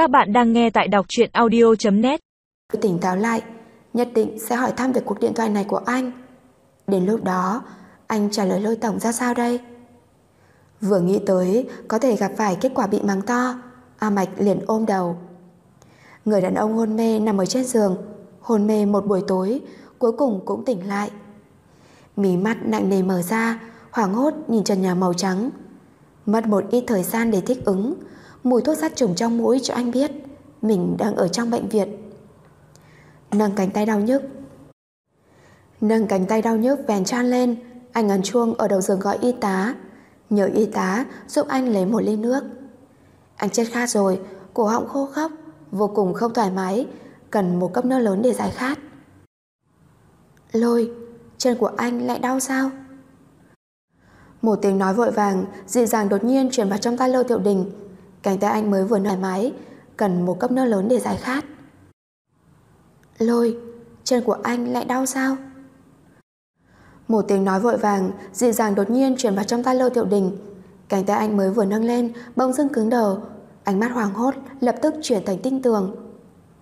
Các bạn đang nghe tại đọc truyện audio.net Tỉnh táo lại, nhất định sẽ hỏi thăm về cuộc điện thoại này của anh. Đến lúc đó, anh trả lời lôi tổng ra sao đây? Vừa nghĩ tới có thể gặp phải kết quả bị mắng to, A Mạch liền ôm đầu. Người đàn ông hôn mê nằm ở trên giường, hôn mê một buổi tối, cuối cùng cũng tỉnh lại. Mí mắt nặng nề mở ra, hoảng hốt nhìn trần nhà màu trắng. Mất một ít thời gian để thích ứng, mùi thuốc sát trùng trong mũi cho anh biết mình đang ở trong bệnh viện. Nâng cánh tay đau nhức. Nâng cánh tay đau nhức vèn chan lên, anh ấn chuông ở đầu giường gọi y tá, nhờ y tá giúp anh lấy một ly nước. Anh chết khát rồi, cổ họng khô khốc, vô cùng không thoải mái, cần một cốc nước lớn để giải khát. Lôi, chân của anh lại đau sao? Một tiếng nói vội vàng, dịu dàng đột nhiên truyền vào trong tay Lô Tiểu Đình. Cánh tay anh mới vừa thoải mái, cần một cốc nước lớn để giải khát. Lôi, chân của anh lại đau sao? Một tiếng nói vội vàng, dịu dàng đột nhiên chuyển vào trong tay lôi Tiểu Đình. Cánh tay anh mới vừa nâng lên, bỗng dưng cứng đờ. Ánh mắt hoàng hốt, lập tức chuyển thành tinh tường.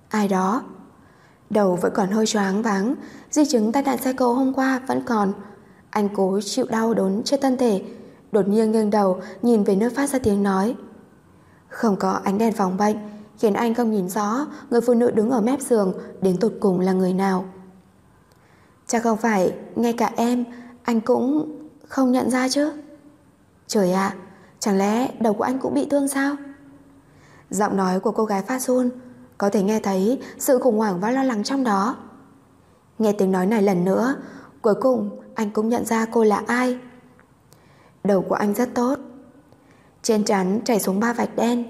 Ai đó? Đầu vẫn còn hơi choáng váng, di chứng tai nạn xe cộ hôm qua vẫn còn. Anh cố chịu đau đớn trên thân thể, đột nhiên nghiêng đầu nhìn về nơi phát ra tiếng nói. Không có ánh đèn phòng bệnh, khiến anh không nhìn rõ người phụ nữ đứng ở mép giường đến tột cùng là người nào. Chắc không phải ngay cả em anh cũng không nhận ra chứ. Trời ạ, chẳng lẽ đầu của anh cũng bị thương sao? Giọng nói của cô gái phát run, có thể nghe thấy sự khủng hoảng và lo lắng trong đó. Nghe tiếng nói này lần nữa, cuối cùng anh cũng nhận ra cô là ai. Đầu của anh rất tốt. Trên trán chảy xuống ba vạch đen,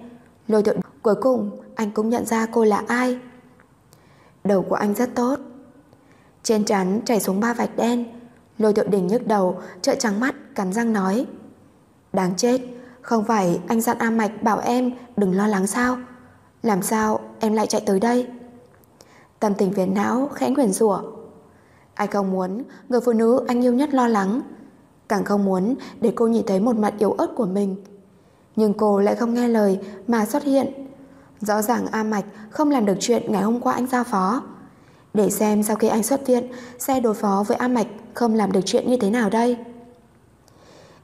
lôi tượng cuối cùng anh cũng nhận ra cô là ai. Đầu của anh rất tốt. Trên trán chảy xuống ba vạch đen, lôi tượng đình nhức đầu, trợn trắng mắt, cắn răng nói. Đáng chết, không phải anh dặn A Mạch bảo em đừng lo lắng sao? Làm sao em lại chạy tới đây? Tâm tình phiền não khẽ nguyền rủa. Ai không muốn người phụ nữ anh yêu nhất lo lắng, càng không muốn để cô nhìn thấy một mặt yếu ớt của mình. Nhưng cô lại không nghe lời mà xuất hiện. Rõ ràng A Mạch không làm được chuyện ngày hôm qua anh giao phó. Để xem sau khi anh xuất viện sẽ đối phó với A Mạch không làm được chuyện như thế nào đây.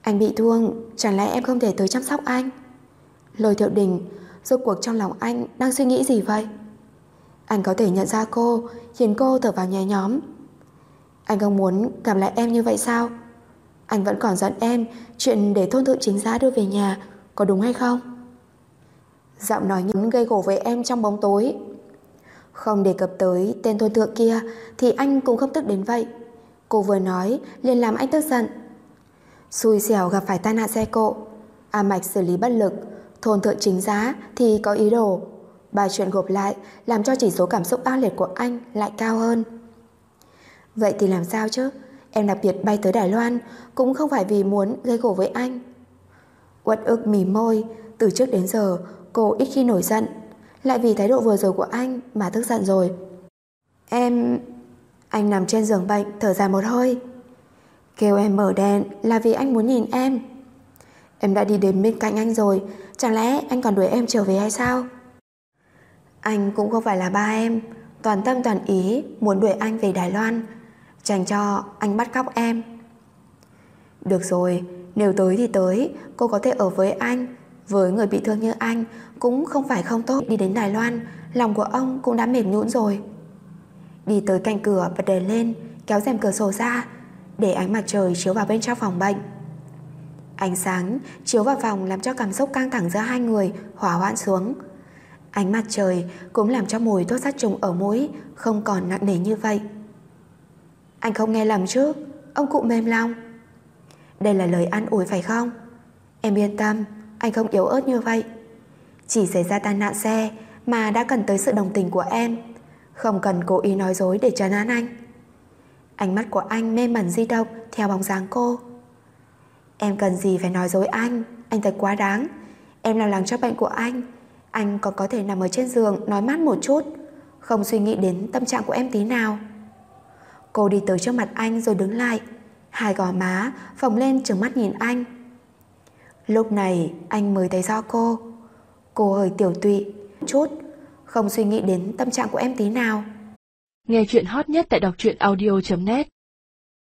Anh bị thương, chẳng lẽ em không thể tới chăm sóc anh? Lôi thiệu đình, rốt cuộc trong lòng anh đang suy nghĩ gì vậy? Anh có thể nhận ra cô, khiến cô thở vào nhẹ nhóm. Anh không muốn gặp lại em như vậy sao? Anh vẫn còn giận em chuyện để thôn thượng chính giá đưa về nhà, có đúng hay không? Giọng nói nhấn gây gổ với em trong bóng tối. Không đề cập tới tên thôn thượng kia thì anh cũng không tức đến vậy. Cô vừa nói liền làm anh tức giận. Xui xẻo gặp phải tai nạn xe cộ, A Mạch xử lý bất lực, thôn thượng chính giá thì có ý đồ. Ba chuyện gộp lại làm cho chỉ số cảm xúc ác liệt của anh lại cao hơn. Vậy thì làm sao chứ? Em đặc biệt bay tới Đài Loan cũng không phải vì muốn gây gổ với anh. Uất ức mỉ môi, từ trước đến giờ cô ít khi nổi giận, lại vì thái độ vừa rồi của anh mà tức giận rồi. Em... Anh nằm trên giường bệnh thở dài một hơi. Kêu em mở đèn là vì anh muốn nhìn em. Em đã đi đến bên cạnh anh rồi, chẳng lẽ anh còn đuổi em trở về hay sao? Anh cũng không phải là ba em, toàn tâm toàn ý muốn đuổi anh về Đài Loan, Dành cho anh bắt cóc em Được rồi nếu tới thì tới, Cô có thể ở với anh. Với người bị thương như anh, Cũng không phải không tốt. Đi đến Đài Loan, Lòng của ông cũng đã mềm nhũn rồi. Đi tới cạnh cửa bật đèn lên, Kéo rèm cửa sổ ra, Để ánh mặt trời chiếu vào bên trong phòng bệnh. Ánh sáng chiếu vào phòng Làm cho cảm xúc căng thẳng giữa hai người Hỏa hoãn xuống. Ánh mặt trời cũng làm cho mùi thuốc sát trùng ở mũi Không còn nặng nề như vậy. Anh không nghe lầm chứ? Ông cụ mềm lòng. Đây là lời an ủi phải không? Em yên tâm, Anh không yếu ớt như vậy. Chỉ xảy ra tai nạn xe Mà đã cần tới sự đồng tình của em. Không cần cố ý nói dối để trấn an anh. Ánh mắt của anh mê mẩn di động Theo bóng dáng cô. Em cần gì phải nói dối anh? Anh thật quá đáng. Em lo lắng cho bệnh của anh. Anh còn có thể nằm ở trên giường nói mát một chút, Không suy nghĩ đến tâm trạng của em tí nào. Cô đi tới trước mặt anh rồi đứng lại. Hai gò má phồng lên trừng mắt nhìn anh. Lúc này anh mới thấy do cô. Cô hơi tiểu tụy chút, không suy nghĩ đến tâm trạng của em tí nào. Nghe chuyện hot nhất tại đọc truyện audio.net